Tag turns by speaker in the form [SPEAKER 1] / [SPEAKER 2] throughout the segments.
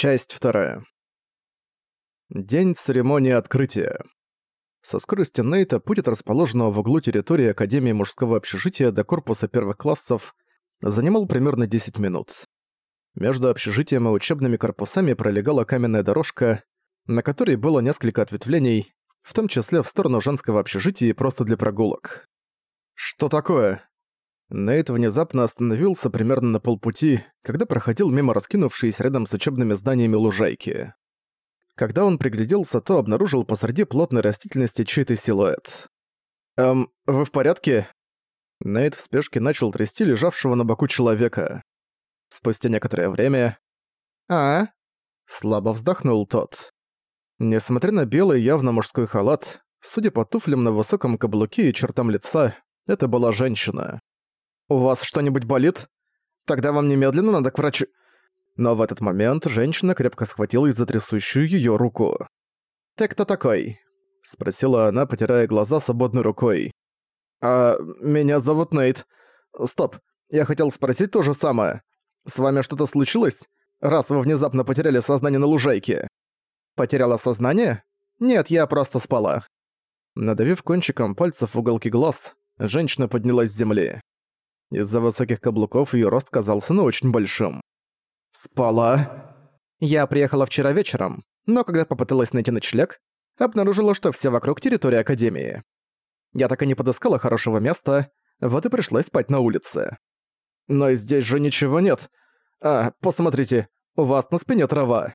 [SPEAKER 1] Часть вторая. День церемонии открытия. Со скоростью Нейта путь от расположенного в углу территории Академии мужского общежития до корпуса первых классов занимал примерно 10 минут. Между общежитием и учебными корпусами пролегала каменная дорожка, на которой было несколько ответвлений, в том числе в сторону женского общежития и просто для прогулок. «Что такое?» Нейт внезапно остановился примерно на полпути, когда проходил мимо раскинувшиеся рядом с учебными зданиями лужайки. Когда он пригляделся, то обнаружил посреди плотной растительности чей-то силуэт. «Эм, вы в порядке?» Нейт в спешке начал трясти лежавшего на боку человека. Спустя некоторое время... «А?» Слабо вздохнул тот. Несмотря на белый явно мужской халат, судя по туфлям на высоком каблуке и чертам лица, это была женщина. «У вас что-нибудь болит? Тогда вам немедленно надо к врачу...» Но в этот момент женщина крепко схватила за трясущую её руку. «Ты кто такой?» — спросила она, потирая глаза свободной рукой. «А, меня зовут Нейт. Стоп, я хотел спросить то же самое. С вами что-то случилось, раз вы внезапно потеряли сознание на лужайке?» «Потеряла сознание? Нет, я просто спала». Надавив кончиком пальцев в уголки глаз, женщина поднялась с земли. Из-за высоких каблуков её рост казался ну очень большим. «Спала?» «Я приехала вчера вечером, но когда попыталась найти ночлег, обнаружила, что все вокруг территории Академии. Я так и не подыскала хорошего места, вот и пришлось спать на улице. Но здесь же ничего нет. А, посмотрите, у вас на спине трава.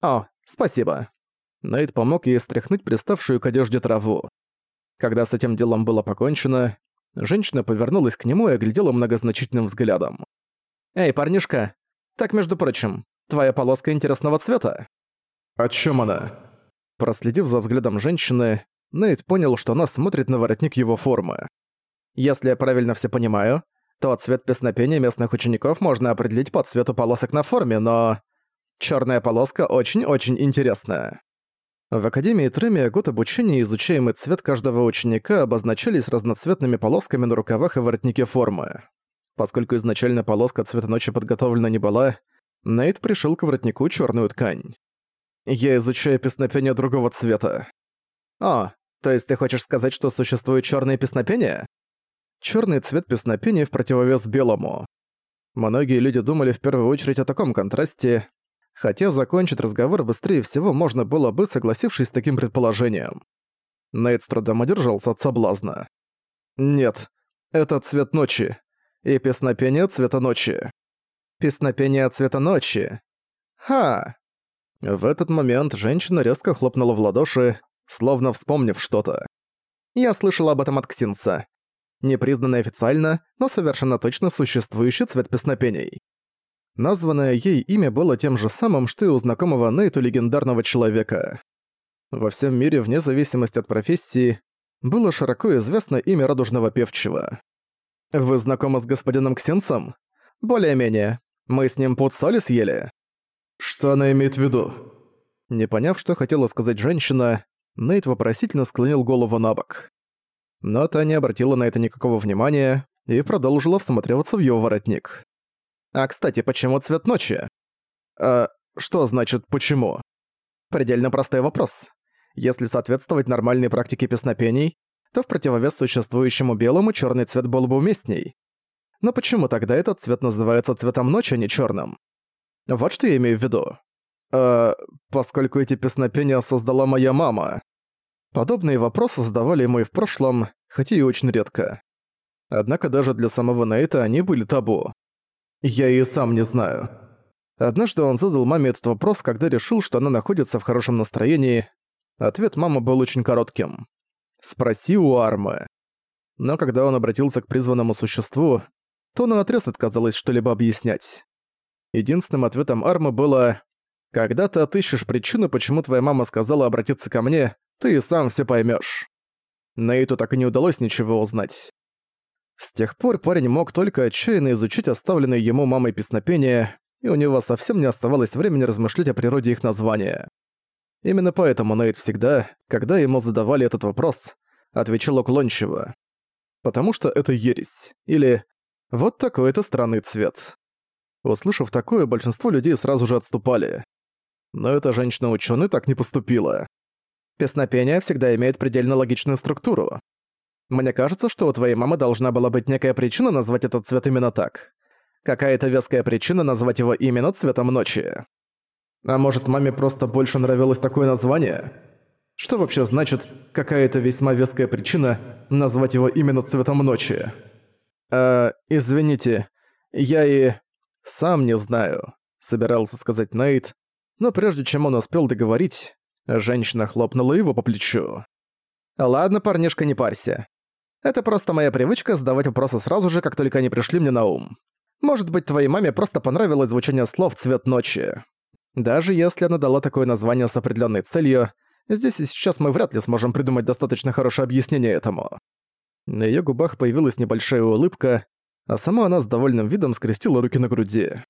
[SPEAKER 1] О, спасибо. Нейт помог ей стряхнуть приставшую к одежде траву. Когда с этим делом было покончено, Женщина повернулась к нему и оглядела многозначительным взглядом. «Эй, парнишка, так, между прочим, твоя полоска интересного цвета?»
[SPEAKER 2] «О чем она?»
[SPEAKER 1] Проследив за взглядом женщины, Нейт понял, что она смотрит на воротник его формы. «Если я правильно все понимаю, то цвет песнопения местных учеников можно определить по цвету полосок на форме, но... Черная полоска очень-очень интересная». В Академии Тремия год обучения и изучаемый цвет каждого ученика обозначались разноцветными полосками на рукавах и воротнике формы. Поскольку изначально полоска цвета ночи подготовлена не была, Нейт пришил к воротнику черную ткань. «Я изучаю песнопения другого цвета». «О, то есть ты хочешь сказать, что существует черные песнопения?» Черный цвет песнопения в противовес белому. Многие люди думали в первую очередь о таком контрасте, хотя закончить разговор быстрее всего можно было бы, согласившись с таким предположением. Нейт с трудом одержался от соблазна. «Нет, это цвет ночи. И песнопение цвета ночи. Песнопение цвета ночи. Ха!» В этот момент женщина резко хлопнула в ладоши, словно вспомнив что-то. «Я слышала об этом от Ксинса. Непризнанный официально, но совершенно точно существующий цвет песнопений. Названное ей имя было тем же самым, что и у знакомого Нейту легендарного человека. Во всем мире, вне зависимости от профессии, было широко известно имя радужного певчего. «Вы знакомы с господином Ксенсом?» «Более-менее. Мы с ним пуд соли съели».
[SPEAKER 2] «Что она имеет в виду?»
[SPEAKER 1] Не поняв, что хотела сказать женщина, Нейт вопросительно склонил голову на бок. Но та не обратила на это никакого внимания и продолжила всматриваться в его воротник. А, кстати, почему цвет ночи? А, что значит «почему»? Предельно простой вопрос. Если соответствовать нормальной практике песнопений, то в противовес существующему белому черный цвет был бы уместней. Но почему тогда этот цвет называется цветом ночи, а не черным? Вот что я имею в виду. Э, поскольку эти песнопения создала моя мама. Подобные вопросы задавали ему и в прошлом, хотя и очень редко. Однако даже для самого Нейта они были табу. Я и сам не знаю. Однажды он задал маме этот вопрос, когда решил, что она находится в хорошем настроении. Ответ мамы был очень коротким. «Спроси у Армы». Но когда он обратился к призванному существу, то наотрез отказалась что-либо объяснять. Единственным ответом Армы было «Когда ты отыщешь причину, почему твоя мама сказала обратиться ко мне, ты и сам все поймешь. Нейту так и не удалось ничего узнать. С тех пор парень мог только отчаянно изучить оставленные ему мамой песнопения, и у него совсем не оставалось времени размышлять о природе их названия. Именно поэтому Нейт всегда, когда ему задавали этот вопрос, отвечал уклончиво. Потому что это ересь. Или «вот такой-то странный цвет». Услышав такое, большинство людей сразу же отступали. Но эта женщина-учёный так не поступила. Песнопение всегда имеет предельно логичную структуру. Мне кажется, что у твоей мамы должна была быть некая причина назвать этот цвет именно так. Какая-то веская причина назвать его именно цветом ночи. А может, маме просто больше нравилось такое название? Что вообще значит какая-то весьма веская причина назвать его именно цветом ночи? «Э, извините, я и... сам не знаю», — собирался сказать Нейт, но прежде чем он успел договорить, женщина хлопнула его по плечу. «Ладно, парнишка, не парься. Это просто моя привычка задавать вопросы сразу же, как только они пришли мне на ум. Может быть, твоей маме просто понравилось звучание слов «цвет ночи». Даже если она дала такое название с определенной целью, здесь и сейчас мы вряд ли сможем придумать достаточно хорошее объяснение этому. На её губах появилась небольшая улыбка, а сама она с довольным видом скрестила руки на груди.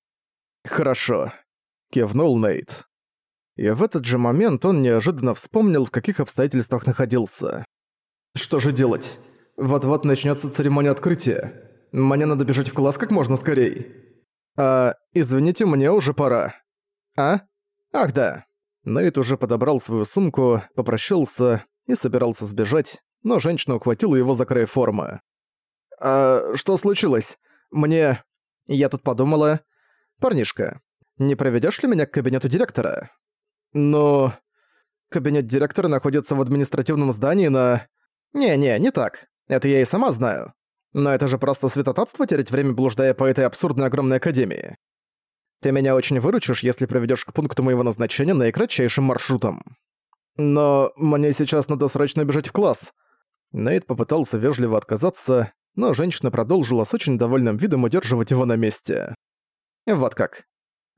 [SPEAKER 1] «Хорошо», — кивнул Нейт. И в этот же момент он неожиданно вспомнил, в каких обстоятельствах находился. «Что же делать? Вот-вот начнётся церемония открытия. Мне надо бежать в класс как можно скорей. А, извините, мне уже пора. А? Ах да». Нейт уже подобрал свою сумку, попрощался и собирался сбежать, но женщина ухватила его за край формы. «А что случилось? Мне...» Я тут подумала... «Парнишка, не проведёшь ли меня к кабинету директора?» «Ну...» «Кабинет директора находится в административном здании на...» «Не-не, не так. Это я и сама знаю. Но это же просто святотатство терять время, блуждая по этой абсурдной огромной академии. Ты меня очень выручишь, если проведёшь к пункту моего назначения наикратчайшим маршрутом. Но мне сейчас надо срочно бежать в класс. Нейт попытался вежливо отказаться, но женщина продолжила с очень довольным видом удерживать его на месте. «Вот как.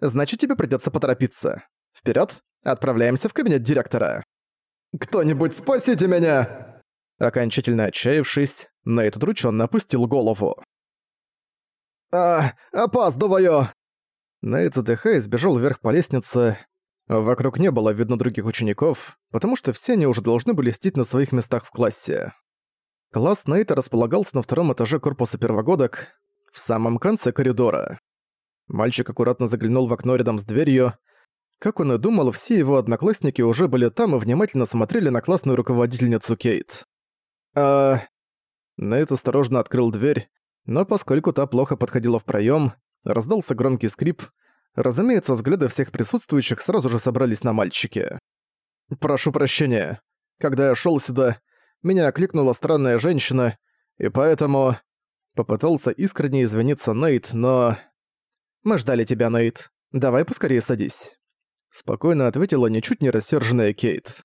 [SPEAKER 1] Значит, тебе придётся поторопиться. Вперёд, отправляемся в кабинет директора». «Кто-нибудь спасите меня!» Окончательно отчаявшись, Нейт удрученно опустил голову. «А, опаздываю!» Нейт, задыхаясь, бежал вверх по лестнице. Вокруг не было видно других учеников, потому что все они уже должны были сидеть на своих местах в классе. Класс Нейта располагался на втором этаже корпуса первогодок, в самом конце коридора. Мальчик аккуратно заглянул в окно рядом с дверью. Как он и думал, все его одноклассники уже были там и внимательно смотрели на классную руководительницу Кейт. А... Нейт осторожно открыл дверь, но поскольку та плохо подходила в проем, раздался громкий скрип. Разумеется, взгляды всех присутствующих сразу же собрались на мальчике. «Прошу прощения. Когда я шел сюда, меня окликнула странная женщина, и поэтому...» Попытался искренне извиниться Нейт, но... «Мы ждали тебя, Нейт. Давай поскорее садись». Спокойно ответила ничуть не рассерженная Кейт.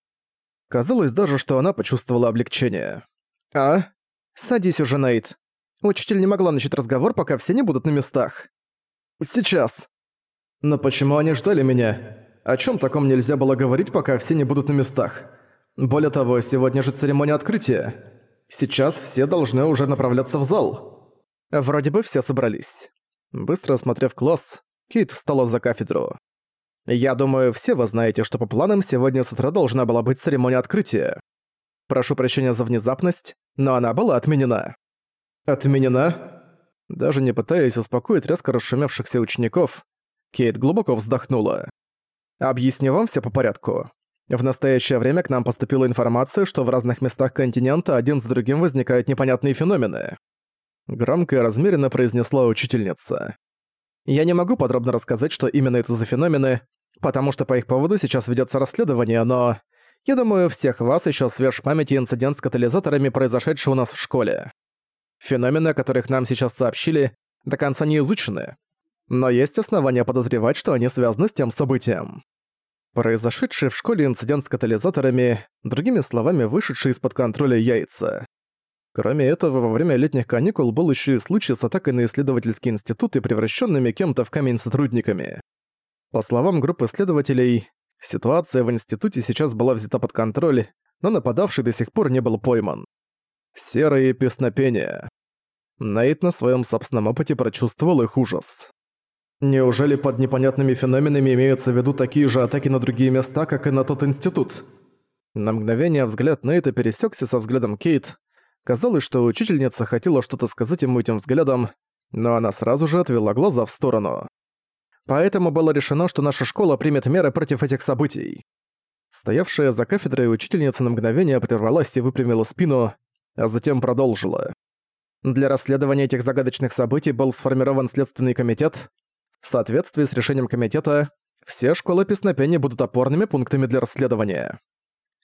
[SPEAKER 1] Казалось даже, что она почувствовала облегчение. «А? Садись уже, Нейт. Учитель не могла начать разговор, пока все не будут на местах. Сейчас. Но почему они ждали меня? О чем таком нельзя было говорить, пока все не будут на местах? Более того, сегодня же церемония открытия. Сейчас все должны уже направляться в зал. Вроде бы все собрались. Быстро осмотрев класс, Кейт встала за кафедру. «Я думаю, все вы знаете, что по планам сегодня с утра должна была быть церемония открытия. Прошу прощения за внезапность, но она была отменена». «Отменена?» Даже не пытаясь успокоить резко расшумевшихся учеников, Кейт глубоко вздохнула. «Объясню вам все по порядку. В настоящее время к нам поступила информация, что в разных местах континента один за другим возникают непонятные феномены. Громко и размеренно произнесла учительница. Я не могу подробно рассказать, что именно это за феномены, потому что по их поводу сейчас ведется расследование, но... Я думаю, всех вас еще свеж памяти инцидент с катализаторами, произошедший у нас в школе. Феномены, о которых нам сейчас сообщили, до конца не изучены. Но есть основания подозревать, что они связаны с тем событием. Произошедший в школе инцидент с катализаторами, другими словами, вышедший из-под контроля яйца. Кроме этого, во время летних каникул был еще и случай с атакой на исследовательские институты, превращенными кем-то в камень сотрудниками. По словам группы исследователей, ситуация в институте сейчас была взята под контроль, но нападавший до сих пор не был пойман. Серые песнопения. Нейт на своем собственном опыте прочувствовал их ужас. Неужели под непонятными феноменами имеются в виду такие же атаки на другие места, как и на тот институт? На мгновение взгляд Нейта пересекся со взглядом Кейт. Казалось, что учительница хотела что-то сказать ему этим взглядом, но она сразу же отвела глаза в сторону. Поэтому было решено, что наша школа примет меры против этих событий. Стоявшая за кафедрой учительница на мгновение прервалась и выпрямила спину, а затем продолжила. Для расследования этих загадочных событий был сформирован Следственный комитет. В соответствии с решением комитета, все школы песнопения будут опорными пунктами для расследования.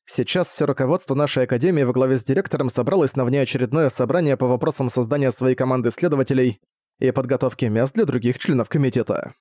[SPEAKER 1] Сейчас все руководство нашей академии во главе с директором собралось на внеочередное собрание по вопросам создания своей команды исследователей и подготовки мест для других членов комитета.